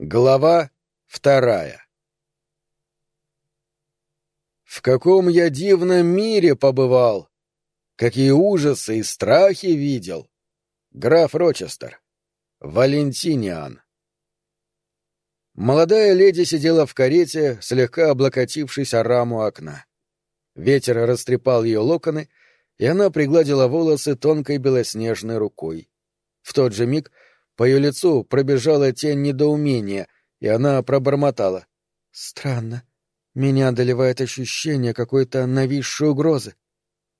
Глава вторая В каком я дивном мире побывал! Какие ужасы и страхи видел! Граф Рочестер. Валентиниан. Молодая леди сидела в карете, слегка облокотившись о раму окна. Ветер растрепал ее локоны, и она пригладила волосы тонкой белоснежной рукой. В тот же миг — по ее лицу пробежала тень недоумения, и она пробормотала. «Странно. Меня одолевает ощущение какой-то нависшей угрозы».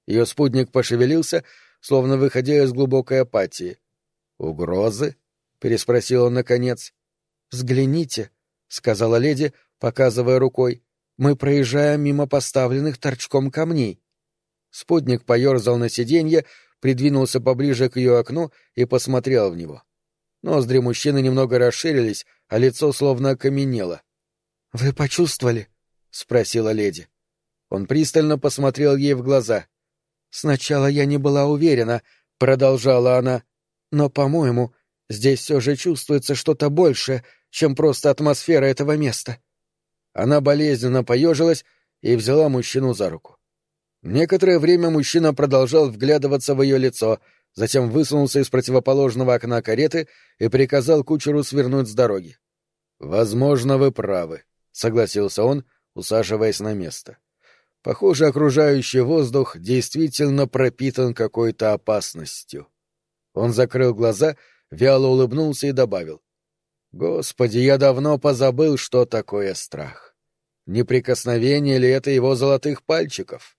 Ее спутник пошевелился, словно выходя из глубокой апатии. «Угрозы?» — переспросил он наконец. «Взгляните», — сказала леди, показывая рукой. «Мы проезжаем мимо поставленных торчком камней». Спутник поерзал на сиденье, придвинулся поближе к ее окну и посмотрел в него. Ноздри мужчины немного расширились, а лицо словно окаменело. — Вы почувствовали? — спросила леди. Он пристально посмотрел ей в глаза. — Сначала я не была уверена, — продолжала она, — но, по-моему, здесь все же чувствуется что-то большее, чем просто атмосфера этого места. Она болезненно поежилась и взяла мужчину за руку. Некоторое время мужчина продолжал вглядываться в ее лицо — затем высунулся из противоположного окна кареты и приказал кучеру свернуть с дороги. «Возможно, вы правы», — согласился он, усаживаясь на место. «Похоже, окружающий воздух действительно пропитан какой-то опасностью». Он закрыл глаза, вяло улыбнулся и добавил. «Господи, я давно позабыл, что такое страх. Неприкосновение ли это его золотых пальчиков?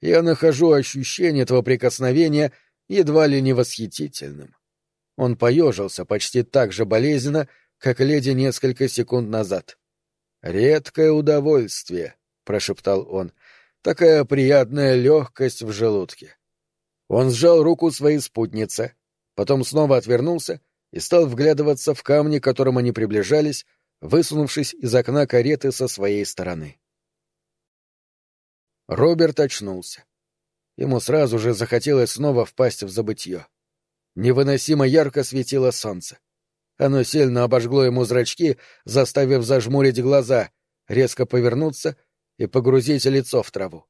Я нахожу ощущение этого прикосновения — едва ли не восхитительным. Он поежился почти так же болезненно, как леди несколько секунд назад. «Редкое удовольствие», — прошептал он, — «такая приятная легкость в желудке». Он сжал руку своей спутницы, потом снова отвернулся и стал вглядываться в камни, к которым они приближались, высунувшись из окна кареты со своей стороны. Роберт очнулся. Ему сразу же захотелось снова впасть в забытье. Невыносимо ярко светило солнце. Оно сильно обожгло ему зрачки, заставив зажмурить глаза, резко повернуться и погрузить лицо в траву.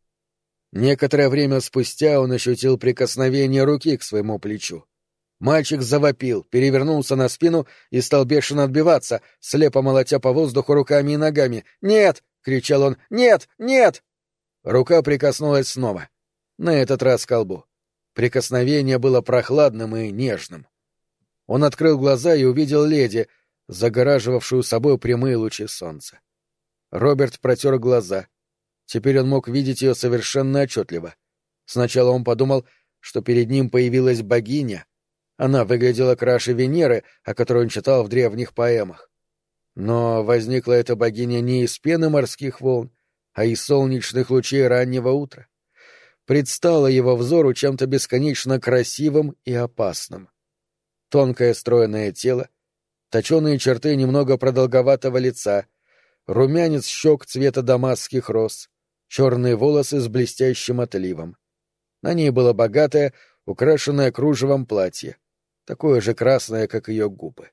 Некоторое время спустя он ощутил прикосновение руки к своему плечу. Мальчик завопил, перевернулся на спину и стал бешено отбиваться, слепо молотя по воздуху руками и ногами. «Нет!» — кричал он. «Нет! Нет!» Рука прикоснулась снова на этот раз к колбу. Прикосновение было прохладным и нежным. Он открыл глаза и увидел леди, загораживавшую собой прямые лучи солнца. Роберт протер глаза. Теперь он мог видеть ее совершенно отчетливо. Сначала он подумал, что перед ним появилась богиня. Она выглядела краше Венеры, о которой он читал в древних поэмах. Но возникла эта богиня не из пены морских волн, а из солнечных лучей раннего утра предстало его взору чем-то бесконечно красивым и опасным. Тонкое стройное тело, точеные черты немного продолговатого лица, румянец щек цвета дамасских роз, черные волосы с блестящим отливом. На ней было богатое, украшенное кружевом платье, такое же красное, как ее губы.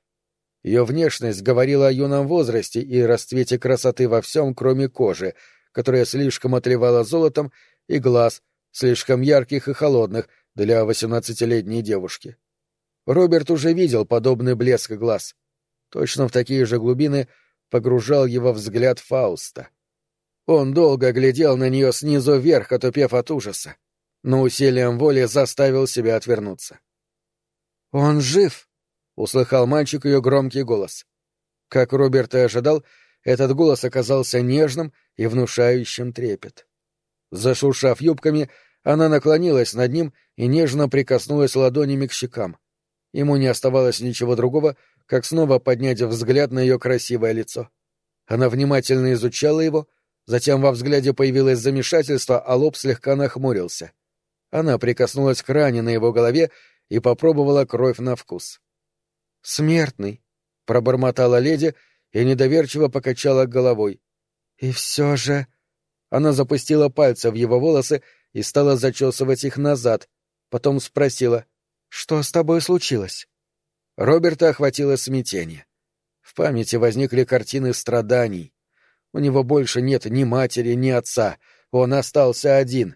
Ее внешность говорила о юном возрасте и расцвете красоты во всем, кроме кожи, которая слишком отливала золотом, и глаз — слишком ярких и холодных для восемнадцатилетней девушки. Роберт уже видел подобный блеск глаз. Точно в такие же глубины погружал его взгляд Фауста. Он долго глядел на нее снизу вверх, отупев от ужаса, но усилием воли заставил себя отвернуться. «Он жив!» — услыхал мальчик ее громкий голос. Как Роберт и ожидал, этот голос оказался нежным и внушающим трепет. Зашуршав юбками, она наклонилась над ним и нежно прикоснулась ладонями к щекам. Ему не оставалось ничего другого, как снова поднять взгляд на ее красивое лицо. Она внимательно изучала его, затем во взгляде появилось замешательство, а лоб слегка нахмурился. Она прикоснулась к ране на его голове и попробовала кровь на вкус. «Смертный», — пробормотала леди и недоверчиво покачала головой. «И все же...» Она запустила пальцы в его волосы и стала зачесывать их назад, потом спросила, «Что с тобой случилось?» Роберта охватило смятение. В памяти возникли картины страданий. У него больше нет ни матери, ни отца. Он остался один.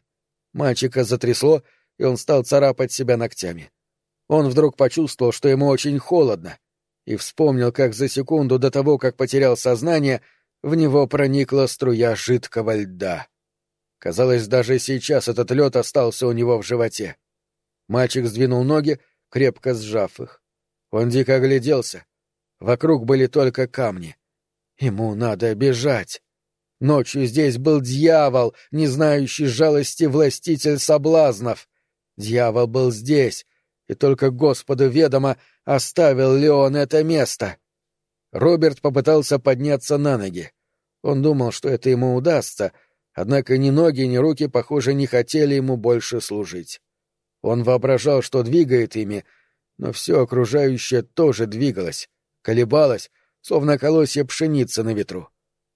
Мальчика затрясло, и он стал царапать себя ногтями. Он вдруг почувствовал, что ему очень холодно, и вспомнил, как за секунду до того, как потерял сознание, в него проникла струя жидкого льда. Казалось, даже сейчас этот лед остался у него в животе. Мальчик сдвинул ноги, крепко сжав их. Он дико огляделся. Вокруг были только камни. Ему надо бежать. Ночью здесь был дьявол, не знающий жалости властитель соблазнов. Дьявол был здесь, и только Господу ведомо, оставил ли он это место. Роберт попытался подняться на ноги. Он думал, что это ему удастся, однако ни ноги, ни руки, похоже, не хотели ему больше служить. Он воображал, что двигает ими, но все окружающее тоже двигалось, колебалось, словно колосья пшеницы на ветру.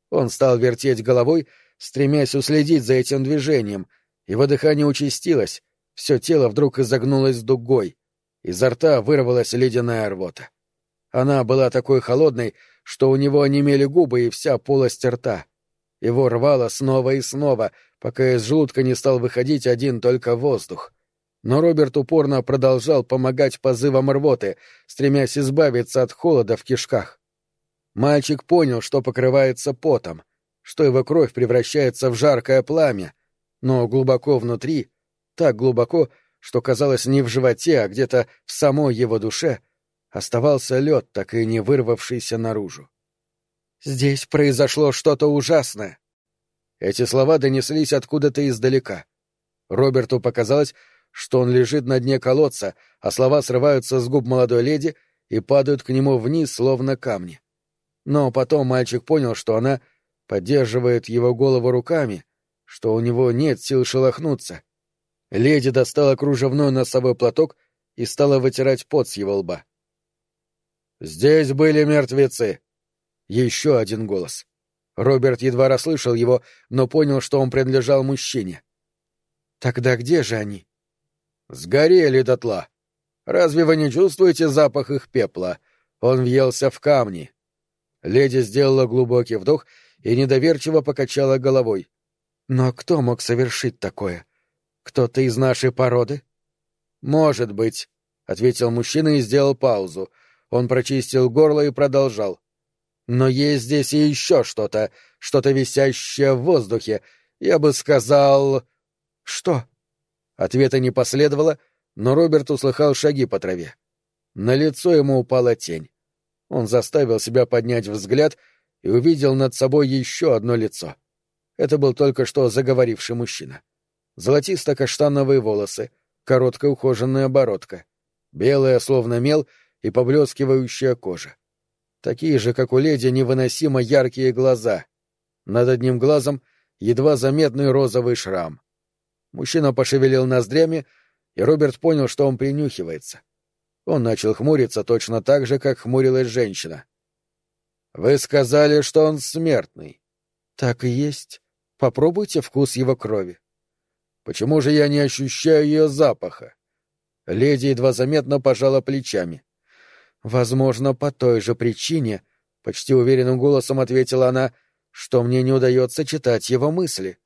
Он стал вертеть головой, стремясь уследить за этим движением. Его дыхание участилось, все тело вдруг изогнулось дугой. Изо рта вырвалась ледяная рвота. Она была такой холодной, что у него онемели губы и вся полость рта. Его рвало снова и снова, пока из желудка не стал выходить один только воздух. Но Роберт упорно продолжал помогать позывам рвоты, стремясь избавиться от холода в кишках. Мальчик понял, что покрывается потом, что его кровь превращается в жаркое пламя, но глубоко внутри, так глубоко, что казалось не в животе, а где-то в самой его душе, оставался лед, так и не вырвавшийся наружу. «Здесь произошло что-то ужасное!» Эти слова донеслись откуда-то издалека. Роберту показалось, что он лежит на дне колодца, а слова срываются с губ молодой леди и падают к нему вниз, словно камни. Но потом мальчик понял, что она поддерживает его голову руками, что у него нет сил шелохнуться, Леди достала кружевной носовой платок и стала вытирать пот с его лба. «Здесь были мертвецы!» Еще один голос. Роберт едва расслышал его, но понял, что он принадлежал мужчине. «Тогда где же они?» «Сгорели дотла. Разве вы не чувствуете запах их пепла? Он въелся в камни». Леди сделала глубокий вдох и недоверчиво покачала головой. «Но кто мог совершить такое? Кто-то из нашей породы? Может быть, ответил мужчина и сделал паузу. Он прочистил горло и продолжал. Но есть здесь и еще что-то, что-то висящее в воздухе. Я бы сказал... Что? Ответа не последовало, но Роберт услыхал шаги по траве. На лицо ему упала тень. Он заставил себя поднять взгляд и увидел над собой еще одно лицо. Это был только что заговоривший мужчина золотисто-каштановые волосы, короткая ухоженная бородка, белая, словно мел, и поблескивающая кожа. Такие же, как у леди, невыносимо яркие глаза. Над одним глазом едва заметный розовый шрам. Мужчина пошевелил ноздрями, и Роберт понял, что он принюхивается. Он начал хмуриться точно так же, как хмурилась женщина. «Вы сказали, что он смертный». «Так и есть. Попробуйте вкус его крови». Почему же я не ощущаю ее запаха? Леди едва заметно пожала плечами. Возможно, по той же причине, почти уверенным голосом ответила она, что мне не удается читать его мысли.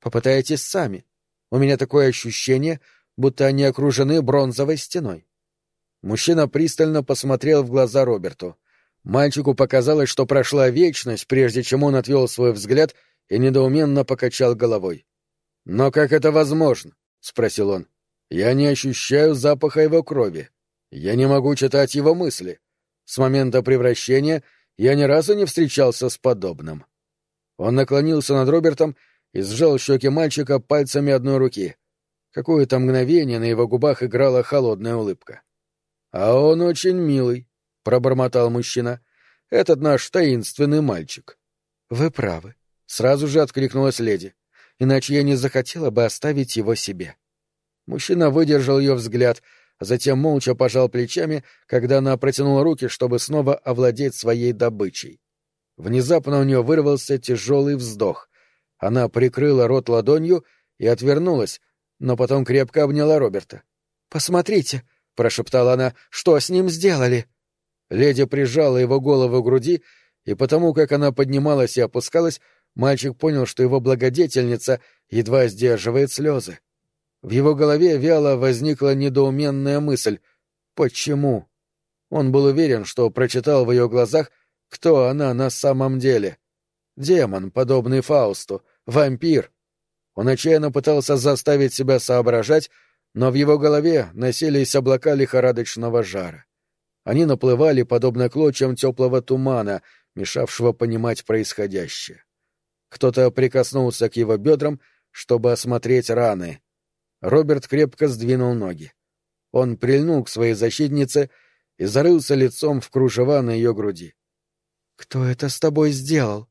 Попытайтесь сами. У меня такое ощущение, будто они окружены бронзовой стеной. Мужчина пристально посмотрел в глаза Роберту. Мальчику показалось, что прошла вечность, прежде чем он отвел свой взгляд и недоуменно покачал головой. «Но как это возможно?» — спросил он. «Я не ощущаю запаха его крови. Я не могу читать его мысли. С момента превращения я ни разу не встречался с подобным». Он наклонился над Робертом и сжал щеки мальчика пальцами одной руки. Какое-то мгновение на его губах играла холодная улыбка. «А он очень милый», — пробормотал мужчина. «Этот наш таинственный мальчик». «Вы правы», — сразу же откликнулась леди иначе я не захотела бы оставить его себе. Мужчина выдержал ее взгляд, затем молча пожал плечами, когда она протянула руки, чтобы снова овладеть своей добычей. Внезапно у нее вырвался тяжелый вздох. Она прикрыла рот ладонью и отвернулась, но потом крепко обняла Роберта. «Посмотрите», — прошептала она, — «что с ним сделали?» Леди прижала его голову к груди, и потому, как она поднималась и опускалась, мальчик понял, что его благодетельница едва сдерживает слезы. В его голове вяло возникла недоуменная мысль «Почему?». Он был уверен, что прочитал в ее глазах, кто она на самом деле. Демон, подобный Фаусту, вампир. Он отчаянно пытался заставить себя соображать, но в его голове носились облака лихорадочного жара. Они наплывали, подобно клочьям теплого тумана, мешавшего понимать происходящее. Кто-то прикоснулся к его бедрам, чтобы осмотреть раны. Роберт крепко сдвинул ноги. Он прильнул к своей защитнице и зарылся лицом в кружева на ее груди. «Кто это с тобой сделал?»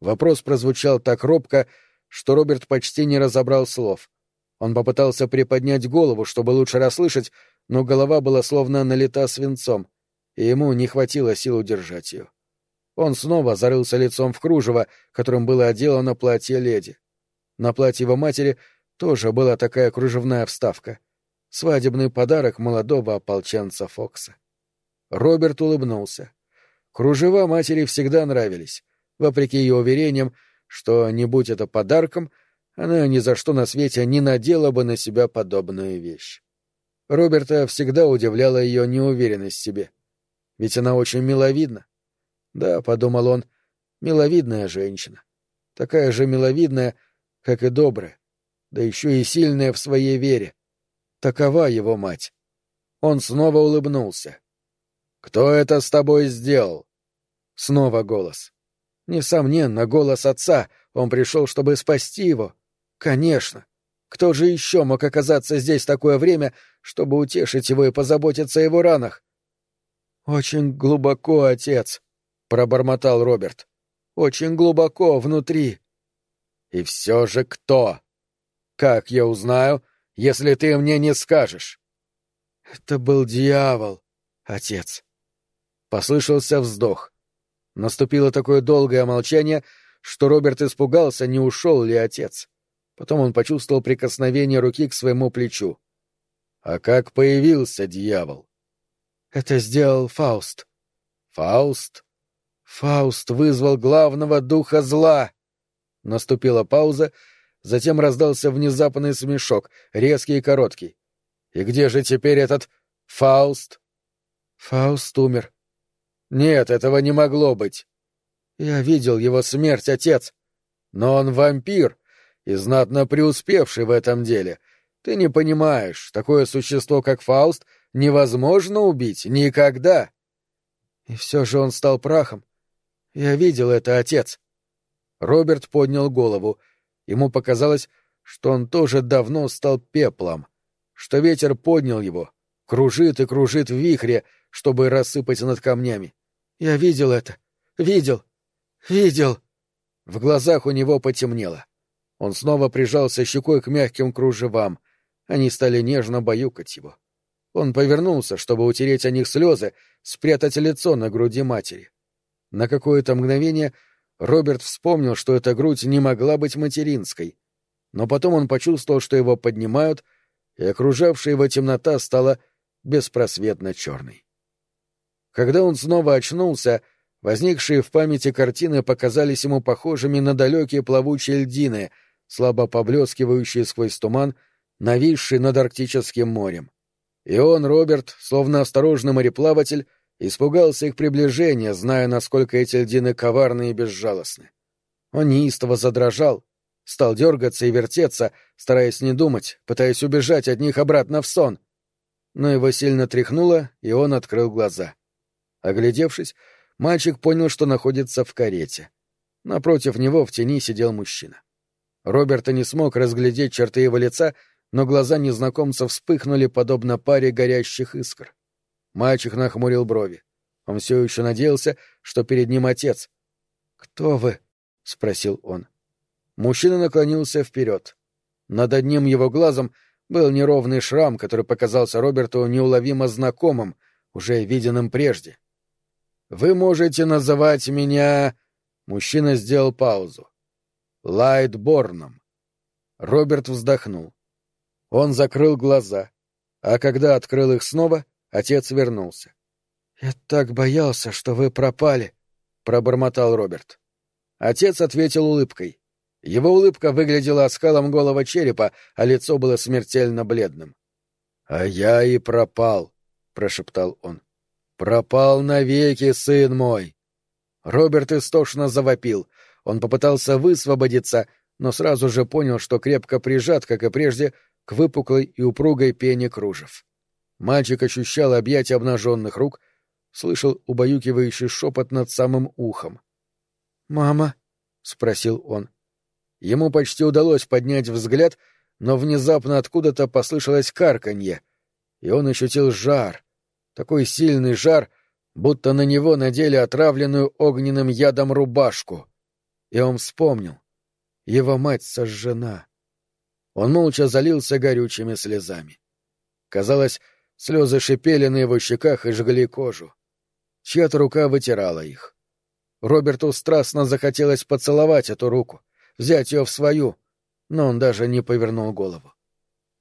Вопрос прозвучал так робко, что Роберт почти не разобрал слов. Он попытался приподнять голову, чтобы лучше расслышать, но голова была словно налита свинцом, и ему не хватило сил удержать ее. Он снова зарылся лицом в кружево, которым было отделано платье леди. На платье его матери тоже была такая кружевная вставка. Свадебный подарок молодого ополченца Фокса. Роберт улыбнулся. Кружева матери всегда нравились, вопреки ее уверениям, что, не будь это подарком, она ни за что на свете не надела бы на себя подобную вещь. Роберта всегда удивляла ее неуверенность в себе. Ведь она очень миловидна. Да, — подумал он, — миловидная женщина. Такая же миловидная, как и добрая, да еще и сильная в своей вере. Такова его мать. Он снова улыбнулся. «Кто это с тобой сделал?» Снова голос. Несомненно, голос отца. Он пришел, чтобы спасти его. Конечно. Кто же еще мог оказаться здесь такое время, чтобы утешить его и позаботиться о его ранах? «Очень глубоко, отец», — пробормотал Роберт. «Очень глубоко внутри». «И все же кто? Как я узнаю, если ты мне не скажешь?» «Это был дьявол, отец». Послышался вздох. Наступило такое долгое молчание, что Роберт испугался, не ушел ли отец. Потом он почувствовал прикосновение руки к своему плечу. А как появился дьявол? Это сделал Фауст. Фауст? Фауст вызвал главного духа зла. Наступила пауза, затем раздался внезапный смешок, резкий и короткий. И где же теперь этот Фауст? Фауст умер. Нет, этого не могло быть. Я видел его смерть, отец. Но он вампир и знатно преуспевший в этом деле. Ты не понимаешь, такое существо, как Фауст, невозможно убить никогда. И все же он стал прахом. Я видел это, отец. Роберт поднял голову. Ему показалось, что он тоже давно стал пеплом, что ветер поднял его, кружит и кружит в вихре, чтобы рассыпать над камнями. Я видел это. Видел. Видел. В глазах у него потемнело. Он снова прижался щекой к мягким кружевам. Они стали нежно баюкать его. Он повернулся, чтобы утереть о них слезы, спрятать лицо на груди матери. На какое-то мгновение Роберт вспомнил, что эта грудь не могла быть материнской. Но потом он почувствовал, что его поднимают, и окружавшая его темнота стала беспросветно черной. Когда он снова очнулся, возникшие в памяти картины показались ему похожими на далекие плавучие льдины, слабо поблескивающие сквозь туман, нависший над Арктическим морем. И он, Роберт, словно осторожный мореплаватель, испугался их приближения, зная, насколько эти льдины коварны и безжалостны. Он неистово задрожал, стал дергаться и вертеться, стараясь не думать, пытаясь убежать от них обратно в сон. Но его сильно тряхнуло, и он открыл глаза. Оглядевшись, мальчик понял, что находится в карете. Напротив него в тени сидел мужчина. Роберта не смог разглядеть черты его лица, но глаза незнакомца вспыхнули подобно паре горящих искр. Мальчик нахмурил брови. Он все еще надеялся, что перед ним отец. «Кто вы?» — спросил он. Мужчина наклонился вперед. Над одним его глазом был неровный шрам, который показался Роберту неуловимо знакомым, уже виденным прежде. Вы можете называть меня...» Мужчина сделал паузу. «Лайтборном». Роберт вздохнул. Он закрыл глаза, а когда открыл их снова, отец вернулся. «Я так боялся, что вы пропали», — пробормотал Роберт. Отец ответил улыбкой. Его улыбка выглядела оскалом голого черепа, а лицо было смертельно бледным. «А я и пропал», — прошептал он. «Пропал навеки, сын мой!» Роберт истошно завопил. Он попытался высвободиться, но сразу же понял, что крепко прижат, как и прежде, к выпуклой и упругой пене кружев. Мальчик ощущал объятия обнаженных рук, слышал убаюкивающий шепот над самым ухом. «Мама?» — спросил он. Ему почти удалось поднять взгляд, но внезапно откуда-то послышалось карканье, и он ощутил жар, такой сильный жар, будто на него надели отравленную огненным ядом рубашку. И он вспомнил. Его мать сожжена. Он молча залился горючими слезами. Казалось, слезы шипели на его щеках и жгли кожу. Чья-то рука вытирала их. Роберту страстно захотелось поцеловать эту руку, взять ее в свою, но он даже не повернул голову.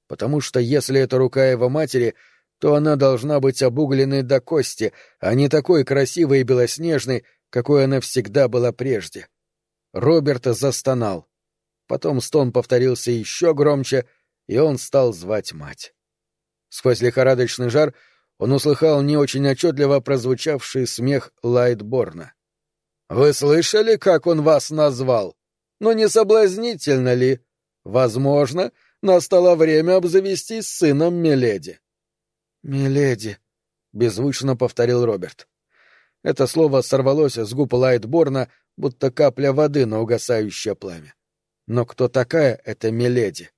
Потому что если это рука его матери, то она должна быть обугленной до кости, а не такой красивой и белоснежной, какой она всегда была прежде. Роберт застонал. Потом стон повторился еще громче, и он стал звать мать. Сквозь лихорадочный жар он услыхал не очень отчетливо прозвучавший смех Лайтборна. «Вы слышали, как он вас назвал? Но не соблазнительно ли? Возможно, настало время обзавестись сыном Миледи». «Миледи», — беззвучно повторил Роберт. Это слово сорвалось с губ Лайтборна, будто капля воды на угасающее пламя. Но кто такая эта Миледи?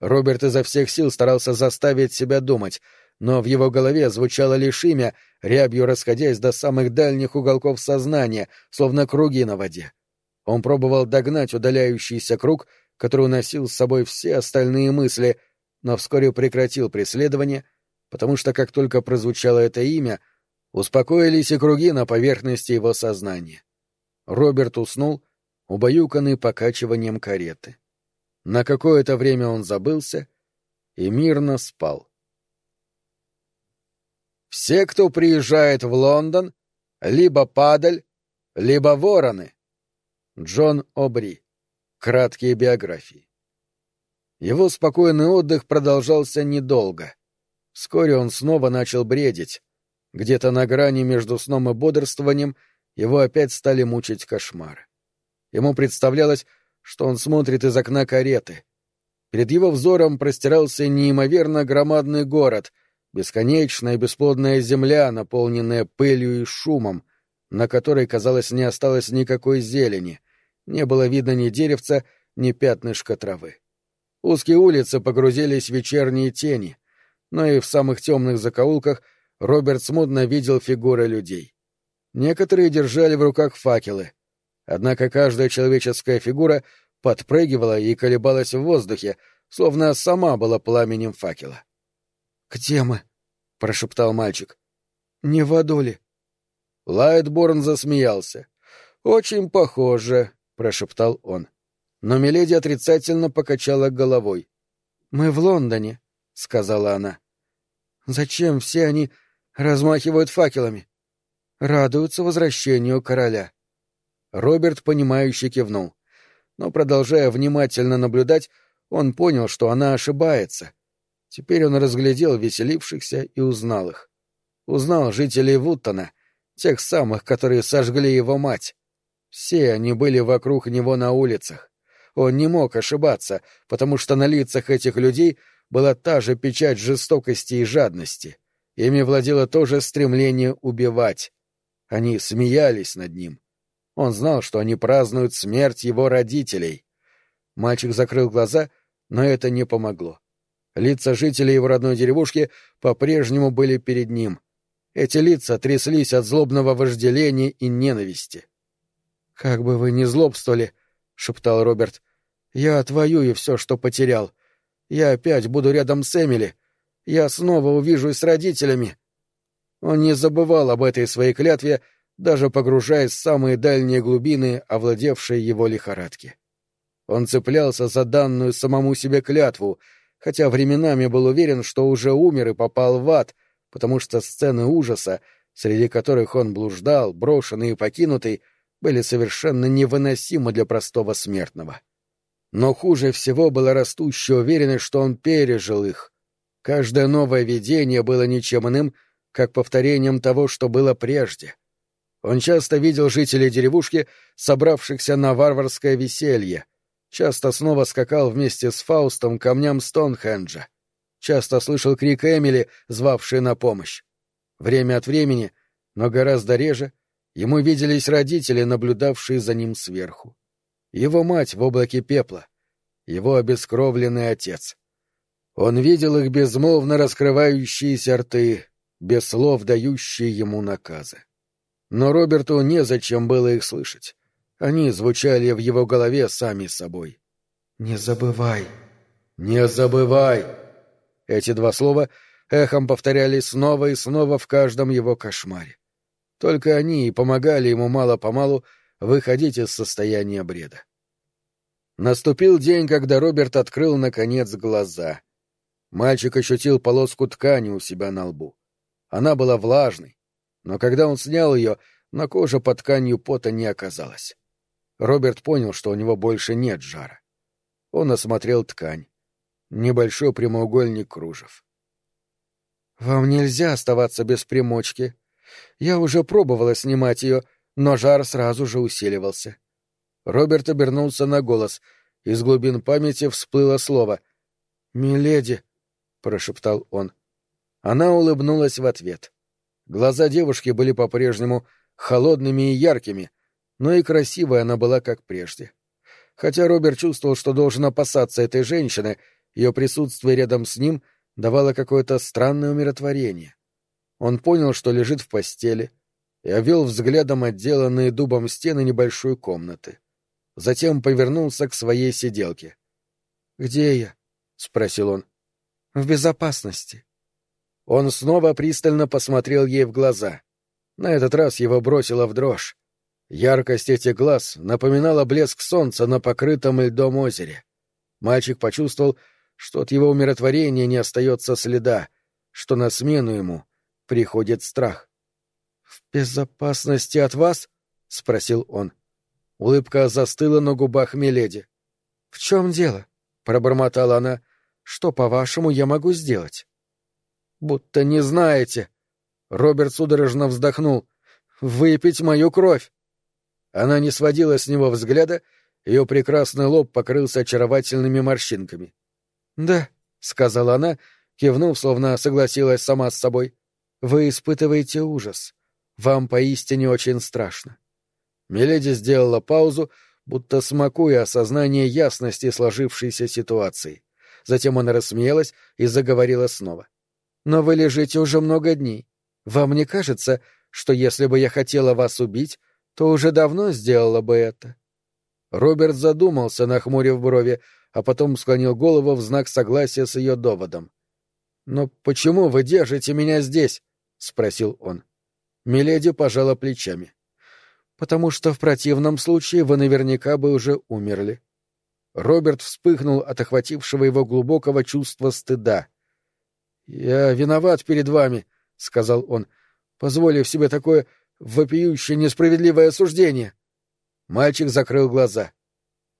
Роберт изо всех сил старался заставить себя думать, но в его голове звучало лишь имя, рябью расходясь до самых дальних уголков сознания, словно круги на воде. Он пробовал догнать удаляющийся круг, который уносил с собой все остальные мысли, но вскоре прекратил преследование — потому что как только прозвучало это имя, успокоились и круги на поверхности его сознания. Роберт уснул, убаюканный покачиванием кареты. На какое-то время он забылся и мирно спал. Все, кто приезжает в Лондон, либо падаль, либо вороны. Джон Обри. Краткие биографии. Его спокойный отдых продолжался недолго — Вскоре он снова начал бредить. Где-то на грани между сном и бодрствованием его опять стали мучить кошмары. Ему представлялось, что он смотрит из окна кареты. Перед его взором простирался неимоверно громадный город, бесконечная бесплодная земля, наполненная пылью и шумом, на которой, казалось, не осталось никакой зелени, не было видно ни деревца, ни пятнышка травы. Узкие улицы погрузились в вечерние тени, но и в самых темных закоулках Роберт смутно видел фигуры людей. Некоторые держали в руках факелы, однако каждая человеческая фигура подпрыгивала и колебалась в воздухе, словно сама была пламенем факела. «Где мы?» — прошептал мальчик. «Не в аду ли?» Лайтборн засмеялся. «Очень похоже», — прошептал он. Но Миледи отрицательно покачала головой. «Мы в Лондоне сказала она. Зачем все они размахивают факелами? Радуются возвращению короля. Роберт, понимающе кивнул. Но, продолжая внимательно наблюдать, он понял, что она ошибается. Теперь он разглядел веселившихся и узнал их. Узнал жителей Вуттона, тех самых, которые сожгли его мать. Все они были вокруг него на улицах. Он не мог ошибаться, потому что на лицах этих людей была та же печать жестокости и жадности. Ими владело то же стремление убивать. Они смеялись над ним. Он знал, что они празднуют смерть его родителей. Мальчик закрыл глаза, но это не помогло. Лица жителей его родной деревушки по-прежнему были перед ним. Эти лица тряслись от злобного вожделения и ненависти. — Как бы вы ни злобствовали, — шептал Роберт, — я отвоюю все, что потерял. Я опять буду рядом с Эмили. Я снова увижусь с родителями. Он не забывал об этой своей клятве, даже погружаясь в самые дальние глубины, овладевшие его лихорадки. Он цеплялся за данную самому себе клятву, хотя временами был уверен, что уже умер и попал в ад, потому что сцены ужаса среди которых он блуждал, брошенный и покинутый, были совершенно невыносимы для простого смертного. Но хуже всего была растущая уверенность, что он пережил их. Каждое новое видение было ничем иным, как повторением того, что было прежде. Он часто видел жителей деревушки, собравшихся на варварское веселье, часто снова скакал вместе с Фаустом к камням Стоунхенджа, часто слышал крик Эмили, звавший на помощь. Время от времени, но гораздо реже, ему виделись родители, наблюдавшие за ним сверху. Его мать в облаке пепла, его обескровленный отец. Он видел их безмолвно раскрывающиеся рты, без слов дающие ему наказы. Но Роберту незачем было их слышать. Они звучали в его голове сами собой. «Не забывай! Не забывай!» Эти два слова эхом повторялись снова и снова в каждом его кошмаре. Только они и помогали ему мало-помалу выходить из состояния бреда. Наступил день, когда Роберт открыл, наконец, глаза. Мальчик ощутил полоску ткани у себя на лбу. Она была влажной, но когда он снял ее, на коже под тканью пота не оказалось. Роберт понял, что у него больше нет жара. Он осмотрел ткань. Небольшой прямоугольник кружев. «Вам нельзя оставаться без примочки. Я уже пробовала снимать ее, но жар сразу же усиливался». Роберт обернулся на голос. Из глубин памяти всплыло слово. «Миледи», — прошептал он. Она улыбнулась в ответ. Глаза девушки были по-прежнему холодными и яркими, но и красивой она была, как прежде. Хотя Роберт чувствовал, что должен опасаться этой женщины, ее присутствие рядом с ним давало какое-то странное умиротворение. Он понял, что лежит в постели, и овел взглядом отделанные дубом стены небольшой комнаты. Затем повернулся к своей сиделке. «Где я?» — спросил он. «В безопасности». Он снова пристально посмотрел ей в глаза. На этот раз его бросило в дрожь. Яркость этих глаз напоминала блеск солнца на покрытом льдом озере. Мальчик почувствовал, что от его умиротворения не остается следа, что на смену ему приходит страх. — В безопасности от вас? — спросил он. Улыбка застыла на губах Миледи. — В чем дело? — пробормотала она. — Что, по-вашему, я могу сделать? Будто не знаете. Роберт судорожно вздохнул. «Выпить мою кровь!» Она не сводила с него взгляда, ее прекрасный лоб покрылся очаровательными морщинками. «Да», — сказала она, кивнув, словно согласилась сама с собой. «Вы испытываете ужас. Вам поистине очень страшно». Миледи сделала паузу, будто смакуя осознание ясности сложившейся ситуации. Затем она рассмеялась и заговорила снова. — но вы лежите уже много дней. Вам не кажется, что если бы я хотела вас убить, то уже давно сделала бы это?» Роберт задумался, нахмурив брови, а потом склонил голову в знак согласия с ее доводом. «Но почему вы держите меня здесь?» — спросил он. Миледи пожала плечами. «Потому что в противном случае вы наверняка бы уже умерли». Роберт вспыхнул от охватившего его глубокого чувства стыда — «Я виноват перед вами», — сказал он, позволив себе такое вопиющее несправедливое осуждение. Мальчик закрыл глаза.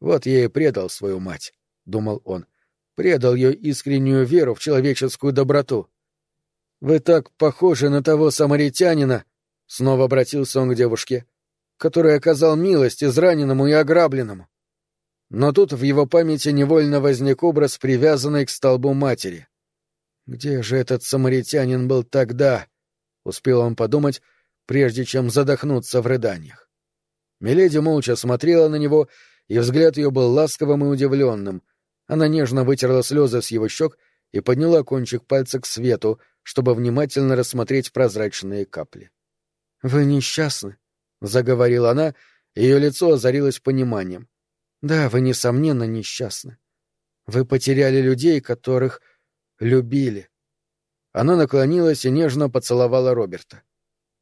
«Вот я и предал свою мать», — думал он. «Предал ее искреннюю веру в человеческую доброту». «Вы так похожи на того самаритянина», — снова обратился он к девушке, «который оказал милость израненному и ограбленному». Но тут в его памяти невольно возник образ, привязанный к столбу матери. Где же этот самаритянин был тогда? Успел он подумать, прежде чем задохнуться в рыданиях. Миледи молча смотрела на него, и взгляд ее был ласковым и удивленным. Она нежно вытерла слезы с его щек и подняла кончик пальца к свету, чтобы внимательно рассмотреть прозрачные капли. — Вы несчастны, — заговорила она, и ее лицо озарилось пониманием. — Да, вы, несомненно, несчастны. Вы потеряли людей, которых любили. Она наклонилась и нежно поцеловала Роберта.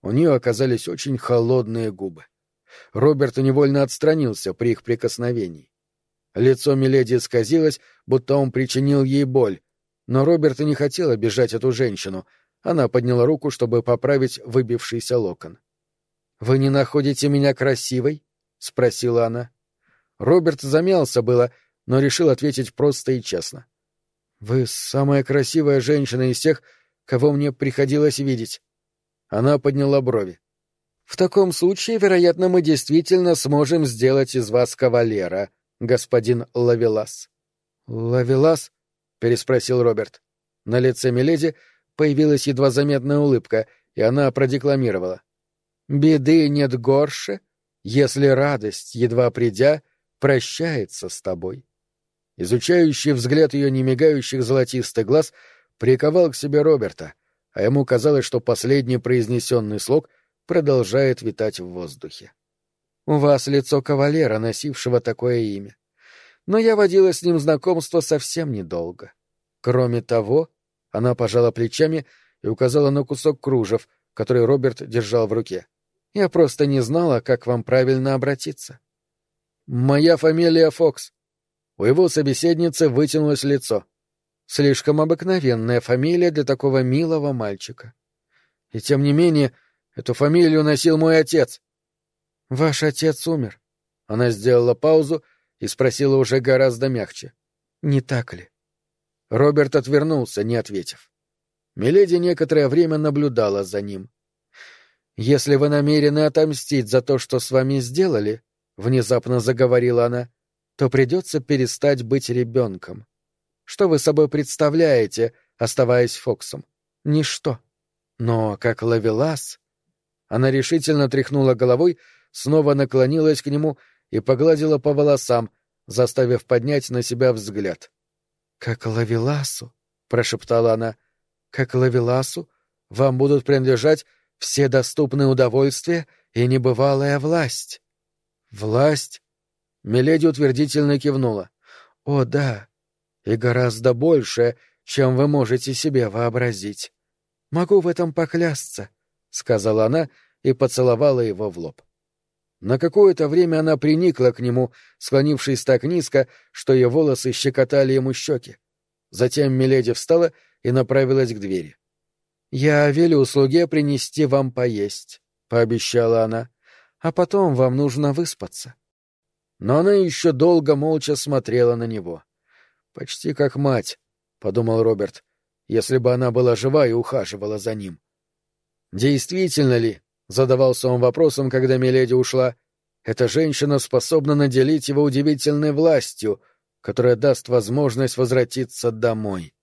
У нее оказались очень холодные губы. Роберт невольно отстранился при их прикосновении. Лицо Миледи исказилось, будто он причинил ей боль, но Роберт не хотел обижать эту женщину, Она подняла руку, чтобы поправить выбившийся локон. «Вы не находите меня красивой?» — спросила она. Роберт замялся было, но решил ответить просто и честно. «Вы самая красивая женщина из тех, кого мне приходилось видеть». Она подняла брови. «В таком случае, вероятно, мы действительно сможем сделать из вас кавалера, господин Лавелас». «Лавелас?» — переспросил Роберт. На лице Миледи появилась едва заметная улыбка, и она продекламировала. «Беды нет горше, если радость, едва придя, прощается с тобой». Изучающий взгляд ее немигающих золотистых глаз приковал к себе Роберта, а ему казалось, что последний произнесенный слог продолжает витать в воздухе. «У вас лицо кавалера, носившего такое имя. Но я водила с ним знакомство совсем недолго. Кроме того, она пожала плечами и указала на кусок кружев, который Роберт держал в руке. Я просто не знала, как вам правильно обратиться. Моя фамилия Фокс. У его собеседницы вытянулось лицо. Слишком обыкновенная фамилия для такого милого мальчика. И тем не менее, эту фамилию носил мой отец. Ваш отец умер. Она сделала паузу и спросила уже гораздо мягче. Не так ли? Роберт отвернулся, не ответив. Миледи некоторое время наблюдала за ним. «Если вы намерены отомстить за то, что с вами сделали», — внезапно заговорила она, то придется перестать быть ребенком. Что вы собой представляете, оставаясь Фоксом? Ничто. Но как Лавелас... Она решительно тряхнула головой, снова наклонилась к нему и погладила по волосам, заставив поднять на себя взгляд. — Как Лавеласу, — прошептала она, — как Лавеласу вам будут принадлежать все доступные удовольствия и небывалая власть. — Власть? Миледи утвердительно кивнула. «О, да, и гораздо больше, чем вы можете себе вообразить. Могу в этом поклясться», — сказала она и поцеловала его в лоб. На какое-то время она приникла к нему, склонившись так низко, что ее волосы щекотали ему щеки. Затем Миледи встала и направилась к двери. «Я велю слуге принести вам поесть», — пообещала она, — «а потом вам нужно выспаться». Но она еще долго молча смотрела на него. «Почти как мать», — подумал Роберт, — «если бы она была жива и ухаживала за ним». «Действительно ли?» — задавался он вопросом, когда Миледи ушла. «Эта женщина способна наделить его удивительной властью, которая даст возможность возвратиться домой.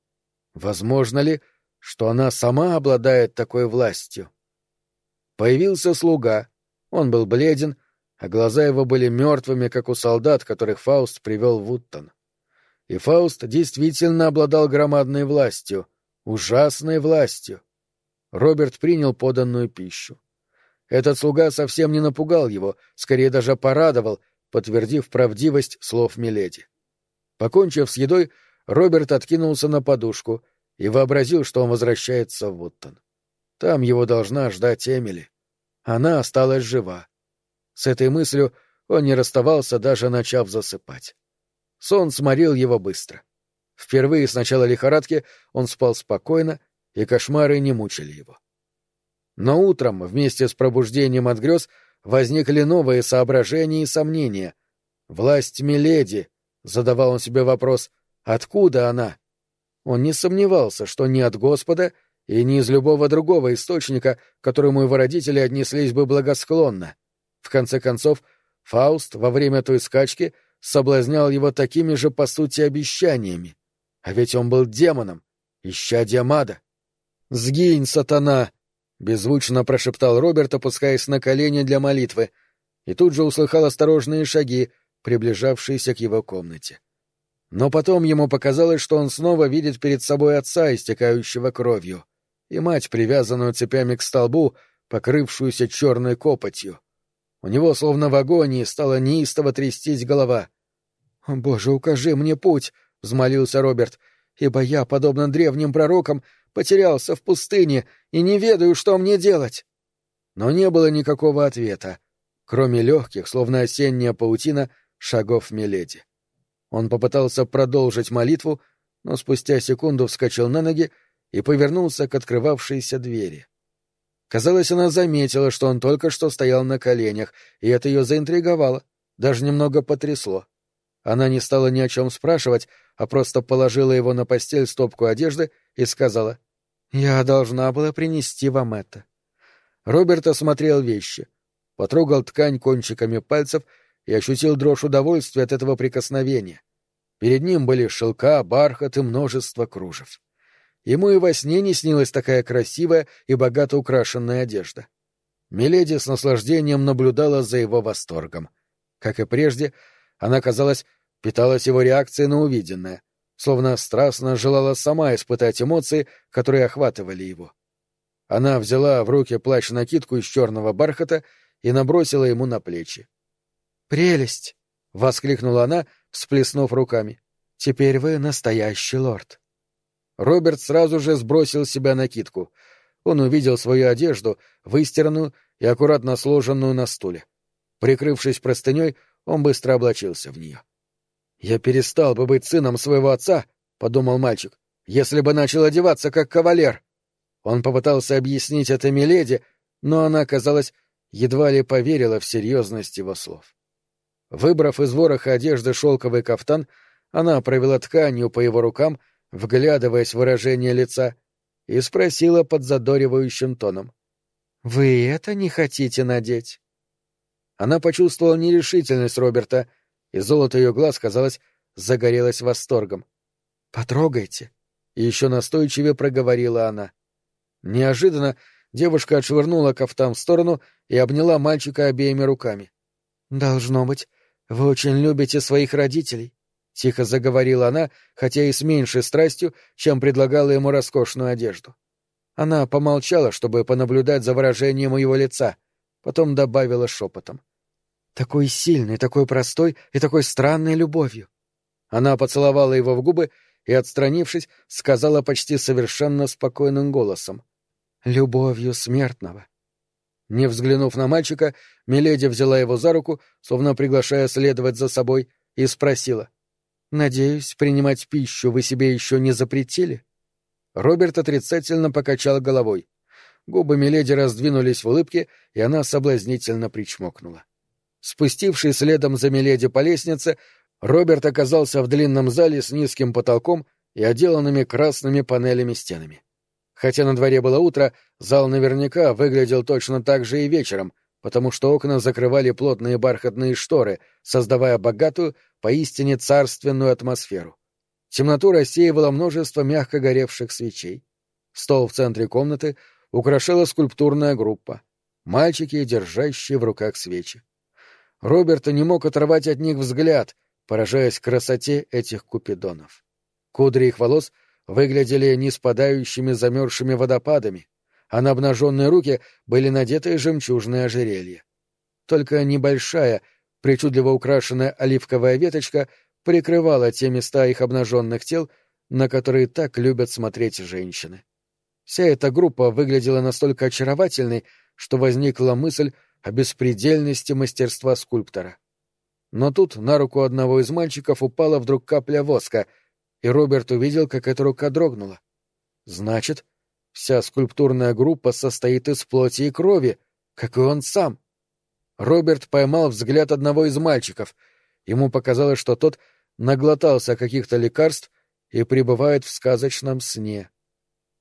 Возможно ли, что она сама обладает такой властью?» Появился слуга. Он был бледен, а глаза его были мертвыми, как у солдат, которых Фауст привел в Уттон. И Фауст действительно обладал громадной властью, ужасной властью. Роберт принял поданную пищу. Этот слуга совсем не напугал его, скорее даже порадовал, подтвердив правдивость слов Миледи. Покончив с едой, Роберт откинулся на подушку и вообразил, что он возвращается в Уттон. Там его должна ждать Эмили. Она осталась жива. С этой мыслью он не расставался, даже начав засыпать. Сон сморил его быстро. Впервые с начала лихорадки он спал спокойно, и кошмары не мучили его. Но утром, вместе с пробуждением от грез, возникли новые соображения и сомнения. «Власть Миледи», — задавал он себе вопрос, — «откуда она?» Он не сомневался, что не от Господа и не из любого другого источника, к которому его родители отнеслись бы благосклонно. В конце концов, Фауст во время той скачки соблазнял его такими же, по сути, обещаниями. А ведь он был демоном, ища Диамада. «Сгинь, сатана!» — беззвучно прошептал Роберт, опускаясь на колени для молитвы, и тут же услыхал осторожные шаги, приближавшиеся к его комнате. Но потом ему показалось, что он снова видит перед собой отца, истекающего кровью, и мать, привязанную цепями к столбу, покрывшуюся черной копотью. У него, словно в агонии, стала неистово трястись голова. «О, «Боже, укажи мне путь!» — взмолился Роберт. «Ибо я, подобно древним пророкам, потерялся в пустыне и не ведаю, что мне делать!» Но не было никакого ответа, кроме легких, словно осенняя паутина, шагов Миледи. Он попытался продолжить молитву, но спустя секунду вскочил на ноги и повернулся к открывавшейся двери. Казалось, она заметила, что он только что стоял на коленях, и это ее заинтриговало, даже немного потрясло. Она не стала ни о чем спрашивать, а просто положила его на постель стопку одежды и сказала, «Я должна была принести вам это». Роберт осмотрел вещи, потрогал ткань кончиками пальцев и ощутил дрожь удовольствия от этого прикосновения. Перед ним были шелка, бархат и множество кружев. Ему и во сне не снилась такая красивая и богато украшенная одежда. Миледи с наслаждением наблюдала за его восторгом. Как и прежде, она, казалось, питалась его реакцией на увиденное, словно страстно желала сама испытать эмоции, которые охватывали его. Она взяла в руки плащ-накидку из черного бархата и набросила ему на плечи. «Прелесть!» — воскликнула она, всплеснув руками. «Теперь вы настоящий лорд». Роберт сразу же сбросил с себя накидку. Он увидел свою одежду, выстиранную и аккуратно сложенную на стуле. Прикрывшись простыней, он быстро облачился в нее. «Я перестал бы быть сыном своего отца», — подумал мальчик, — «если бы начал одеваться как кавалер». Он попытался объяснить это Миледи, но она, казалось, едва ли поверила в серьезность его слов. Выбрав из вороха одежды шелковый кафтан, она провела тканью по его рукам, вглядываясь в выражение лица, и спросила под задоривающим тоном. — Вы это не хотите надеть? Она почувствовала нерешительность Роберта, и золото ее глаз, казалось, загорелось восторгом. — Потрогайте. — и еще настойчивее проговорила она. Неожиданно девушка отшвырнула кафтан в сторону и обняла мальчика обеими руками. — Должно быть, вы очень любите своих родителей, — тихо заговорила она, хотя и с меньшей страстью, чем предлагала ему роскошную одежду. Она помолчала, чтобы понаблюдать за выражением его лица, потом добавила шепотом. «Такой сильный, такой простой и такой странной любовью». Она поцеловала его в губы и, отстранившись, сказала почти совершенно спокойным голосом. «Любовью смертного». Не взглянув на мальчика, Миледи взяла его за руку, словно приглашая следовать за собой, и спросила. «Надеюсь, принимать пищу вы себе еще не запретили?» Роберт отрицательно покачал головой. Губы Миледи раздвинулись в улыбке, и она соблазнительно причмокнула. Спустившись следом за Миледи по лестнице, Роберт оказался в длинном зале с низким потолком и отделанными красными панелями стенами. Хотя на дворе было утро, зал наверняка выглядел точно так же и вечером, потому что окна закрывали плотные бархатные шторы, создавая богатую, поистине царственную атмосферу. Темноту рассеивало множество мягко горевших свечей. Стол в центре комнаты украшала скульптурная группа. Мальчики, держащие в руках свечи. Роберт не мог оторвать от них взгляд, поражаясь красоте этих купидонов. Кудри их волос выглядели не спадающими замерзшими водопадами, а на обнаженные руки были надеты жемчужные ожерелья. Только небольшая, причудливо украшенная оливковая веточка прикрывала те места их обнаженных тел, на которые так любят смотреть женщины. Вся эта группа выглядела настолько очаровательной, что возникла мысль о беспредельности мастерства скульптора. Но тут на руку одного из мальчиков упала вдруг капля воска, и Роберт увидел, как эта рука дрогнула. Значит, вся скульптурная группа состоит из плоти и крови, как и он сам. Роберт поймал взгляд одного из мальчиков. Ему показалось, что тот наглотался каких-то лекарств и пребывает в сказочном сне.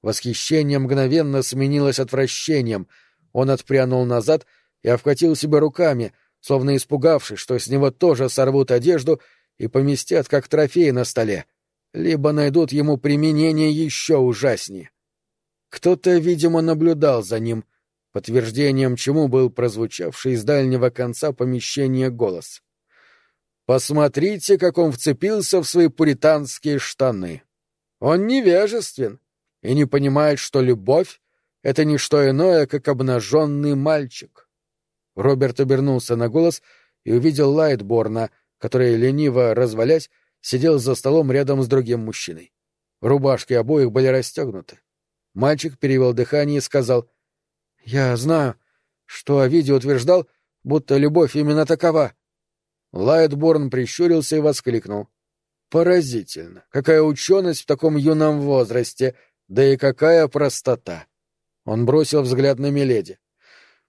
Восхищение мгновенно сменилось отвращением. Он отпрянул назад и обхватил себя руками, словно испугавшись, что с него тоже сорвут одежду и поместят как трофей на столе, либо найдут ему применение еще ужаснее. Кто-то, видимо, наблюдал за ним, подтверждением чему был прозвучавший из дальнего конца помещения голос. «Посмотрите, как он вцепился в свои пуританские штаны. Он невежествен и не понимает, что любовь — это не что иное, как обнаженный мальчик». Роберт обернулся на голос и увидел Лайтборна, который, лениво развалясь, сидел за столом рядом с другим мужчиной. Рубашки обоих были расстегнуты. Мальчик перевел дыхание и сказал, «Я знаю, что Овидий утверждал, будто любовь именно такова». Лайтборн прищурился и воскликнул. «Поразительно! Какая ученость в таком юном возрасте! Да и какая простота! Он бросил взгляд на Миледи.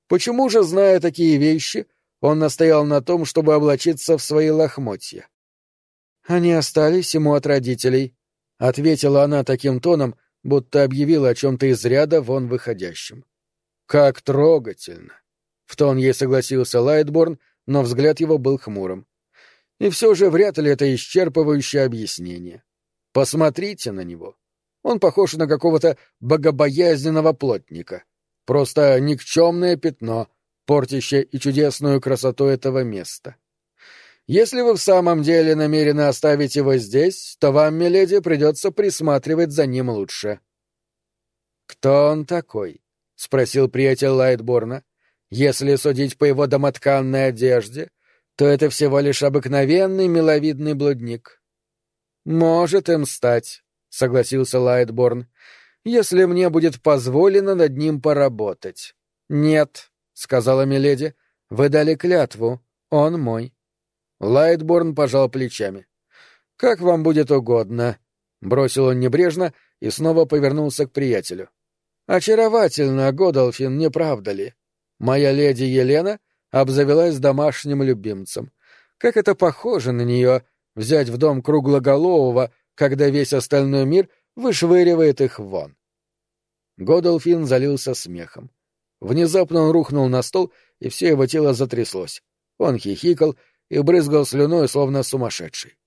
Почему же, зная такие вещи, он настоял на том, чтобы облачиться в свои лохмотья? Они остались ему от родителей, — ответила она таким тоном, будто объявила о чем-то из ряда вон выходящем. «Как трогательно!» В тон ей согласился Лайтборн, но взгляд его был хмурым. И все же вряд ли это исчерпывающее объяснение. Посмотрите на него. Он похож на какого-то богобоязненного плотника. Просто никчемное пятно, портящее и чудесную красоту этого места. Если вы в самом деле намерены оставить его здесь, то вам, миледи, придется присматривать за ним лучше. — Кто он такой? — спросил приятель Лайтборна. — Если судить по его домотканной одежде, то это всего лишь обыкновенный миловидный блудник. — Может им стать, — согласился Лайтборн, — если мне будет позволено над ним поработать. — Нет, — сказала Миледи, — вы дали клятву, он мой. Лайтборн пожал плечами. — Как вам будет угодно, — бросил он небрежно и снова повернулся к приятелю. — Очаровательно, Годолфин, не правда ли? Моя леди Елена обзавелась домашним любимцем. Как это похоже на нее — взять в дом круглоголового, когда весь остальной мир вышвыривает их вон. Годолфин залился смехом. Внезапно он рухнул на стол, и все его тело затряслось. Он хихикал и брызгал слюной, словно сумасшедший.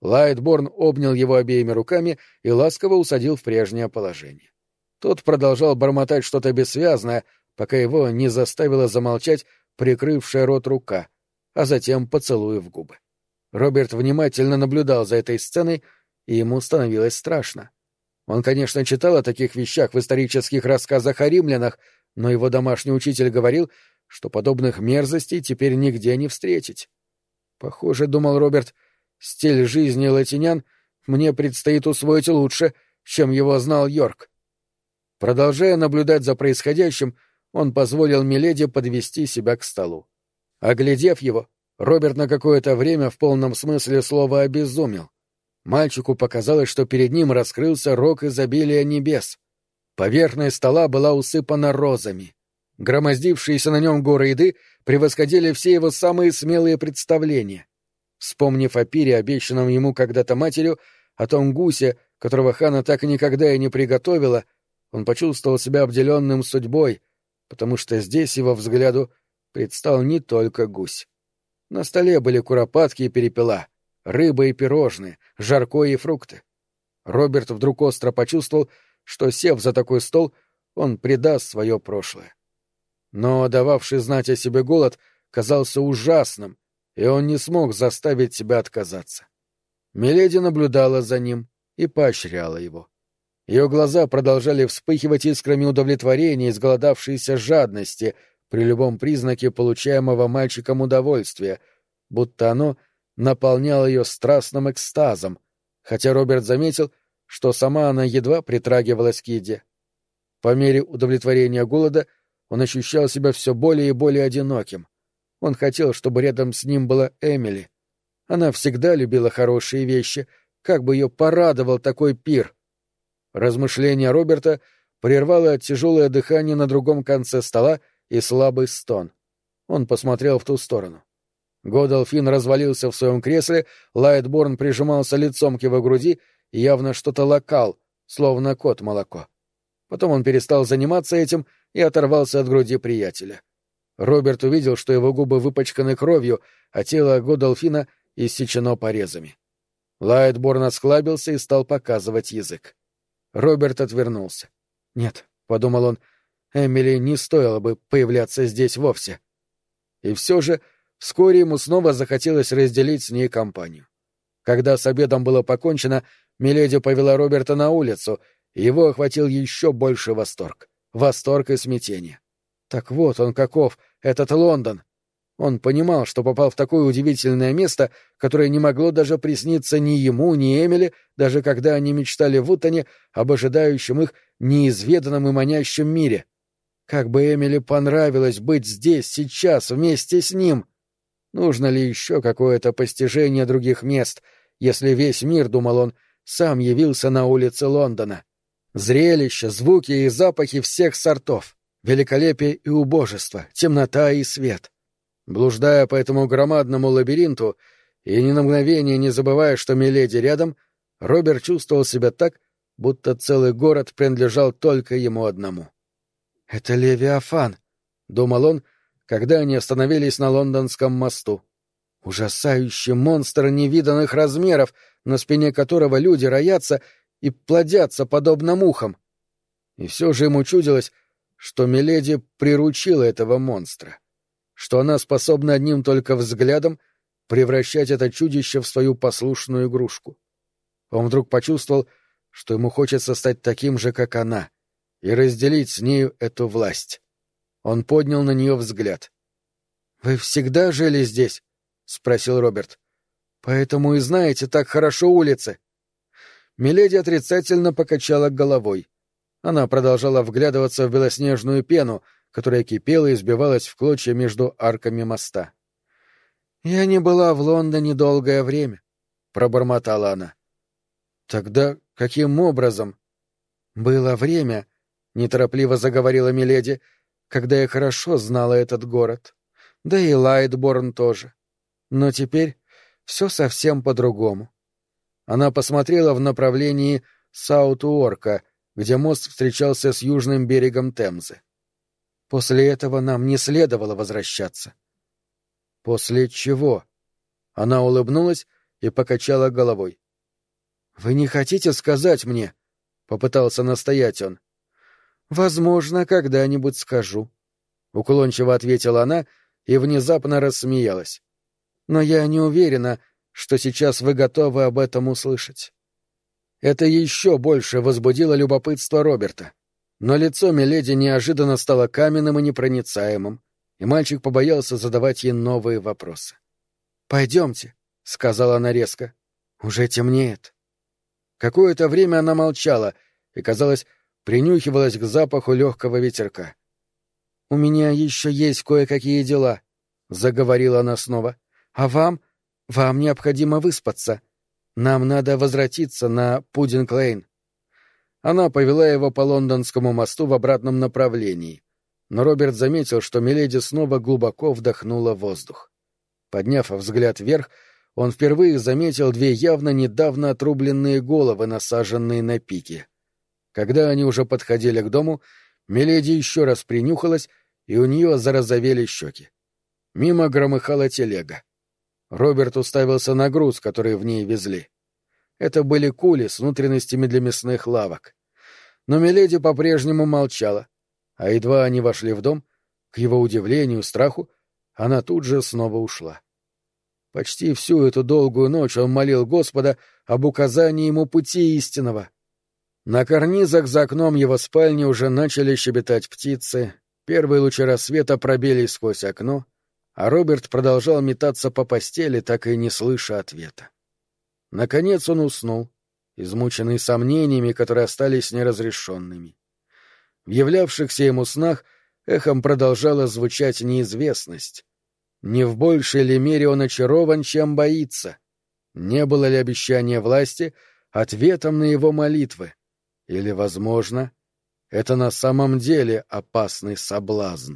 Лайтборн обнял его обеими руками и ласково усадил в прежнее положение. Тот продолжал бормотать что-то бессвязное, пока его не заставила замолчать прикрывшая рот рука, а затем поцелуй в губы. Роберт внимательно наблюдал за этой сценой, и ему становилось страшно. Он, конечно, читал о таких вещах в исторических рассказах о римлянах, но его домашний учитель говорил, что подобных мерзостей теперь нигде не встретить. Похоже, думал Роберт, стиль жизни латинян мне предстоит усвоить лучше, чем его знал Йорк. Продолжая наблюдать за происходящим, он позволил Миледи подвести себя к столу. Оглядев его, Роберт на какое-то время в полном смысле слова обезумел. Мальчику показалось, что перед ним раскрылся рог изобилия небес. Поверхность стола была усыпана розами. Громоздившиеся на нем горы еды превосходили все его самые смелые представления. Вспомнив о пире, обещанном ему когда-то матерью, о том гусе, которого Хана так и никогда и не приготовила, он почувствовал себя обделенным судьбой, потому что здесь его взгляду предстал не только гусь. На столе были куропатки и перепела, рыба и пирожные, жаркое и фрукты. Роберт вдруг остро почувствовал, что, сев за такой стол, он предаст свое прошлое. Но дававший знать о себе голод казался ужасным, и он не смог заставить себя отказаться. Миледи наблюдала за ним и поощряла его. Ее глаза продолжали вспыхивать искрами удовлетворения и сголодавшейся жадности при любом признаке получаемого мальчиком удовольствия, будто оно наполняло ее страстным экстазом, хотя Роберт заметил, что сама она едва притрагивалась к еде. По мере удовлетворения голода — он ощущал себя все более и более одиноким. Он хотел, чтобы рядом с ним была Эмили. Она всегда любила хорошие вещи, как бы ее порадовал такой пир. Размышление Роберта прервало тяжелое дыхание на другом конце стола и слабый стон. Он посмотрел в ту сторону. Годолфин развалился в своем кресле, Лайтборн прижимался лицом к его груди и явно что-то лакал, словно кот молоко. Потом он перестал заниматься этим и оторвался от груди приятеля. Роберт увидел, что его губы выпачканы кровью, а тело Годолфина иссечено порезами. Лайтборн осклабился и стал показывать язык. Роберт отвернулся. «Нет», — подумал он, — «Эмили не стоило бы появляться здесь вовсе». И все же вскоре ему снова захотелось разделить с ней компанию. Когда с обедом было покончено, Миледи повела Роберта на улицу, и его охватил еще больше восторг восторг и смятение. Так вот он каков, этот Лондон. Он понимал, что попал в такое удивительное место, которое не могло даже присниться ни ему, ни Эмили, даже когда они мечтали в Утоне об ожидающем их неизведанном и манящем мире. Как бы Эмили понравилось быть здесь, сейчас, вместе с ним! Нужно ли еще какое-то постижение других мест, если весь мир, думал он, сам явился на улице Лондона? Зрелища, звуки и запахи всех сортов, великолепие и убожество, темнота и свет. Блуждая по этому громадному лабиринту и ни на мгновение не забывая, что Миледи рядом, Роберт чувствовал себя так, будто целый город принадлежал только ему одному. «Это Левиафан», — думал он, когда они остановились на лондонском мосту. Ужасающий монстр невиданных размеров, на спине которого люди роятся и плодятся подобно мухам. И все же ему чудилось, что Миледи приручила этого монстра, что она способна одним только взглядом превращать это чудище в свою послушную игрушку. Он вдруг почувствовал, что ему хочется стать таким же, как она, и разделить с нею эту власть. Он поднял на нее взгляд. — Вы всегда жили здесь? — спросил Роберт. — Поэтому и знаете так хорошо улицы. Миледи отрицательно покачала головой. Она продолжала вглядываться в белоснежную пену, которая кипела и сбивалась в клочья между арками моста. — Я не была в Лондоне долгое время, — пробормотала она. — Тогда каким образом? — Было время, — неторопливо заговорила Миледи, — когда я хорошо знала этот город. Да и Лайтборн тоже. Но теперь все совсем по-другому. Она посмотрела в направлении Саут-Уорка, где мост встречался с южным берегом Темзы. После этого нам не следовало возвращаться. После чего? Она улыбнулась и покачала головой. Вы не хотите сказать мне? Попытался настоять он. Возможно, когда-нибудь скажу. Уклончиво ответила она и внезапно рассмеялась. Но я не уверена, что сейчас вы готовы об этом услышать. Это еще больше возбудило любопытство Роберта. Но лицо Миледи неожиданно стало каменным и непроницаемым, и мальчик побоялся задавать ей новые вопросы. «Пойдемте», — сказала она резко. «Уже темнеет». Какое-то время она молчала и, казалось, принюхивалась к запаху легкого ветерка. «У меня еще есть кое-какие дела», — заговорила она снова. «А вам? Вам необходимо выспаться. Нам надо возвратиться на Пудинг-Лейн». Она повела его по лондонскому мосту в обратном направлении. Но Роберт заметил, что Миледи снова глубоко вдохнула воздух. Подняв взгляд вверх, он впервые заметил две явно недавно отрубленные головы, насаженные на пике. Когда они уже подходили к дому, Миледи еще раз принюхалась, и у нее зарозовели щеки. Мимо громыхала телега. Роберт уставился на груз, который в ней везли. Это были кули с внутренностями для мясных лавок. Но Миледи по-прежнему молчала, а едва они вошли в дом, к его удивлению и страху, она тут же снова ушла. Почти всю эту долгую ночь он молил Господа об указании ему пути истинного. На карнизах за окном его спальни уже начали щебетать птицы, первые лучи рассвета пробили сквозь окно, а Роберт продолжал метаться по постели, так и не слыша ответа. Наконец он уснул, измученный сомнениями, которые остались неразрешенными. В являвшихся ему снах эхом продолжала звучать неизвестность, не в большей ли мере он очарован, чем боится? Не было ли обещания власти ответом на его молитвы? Или, возможно, это на самом деле опасный соблазн?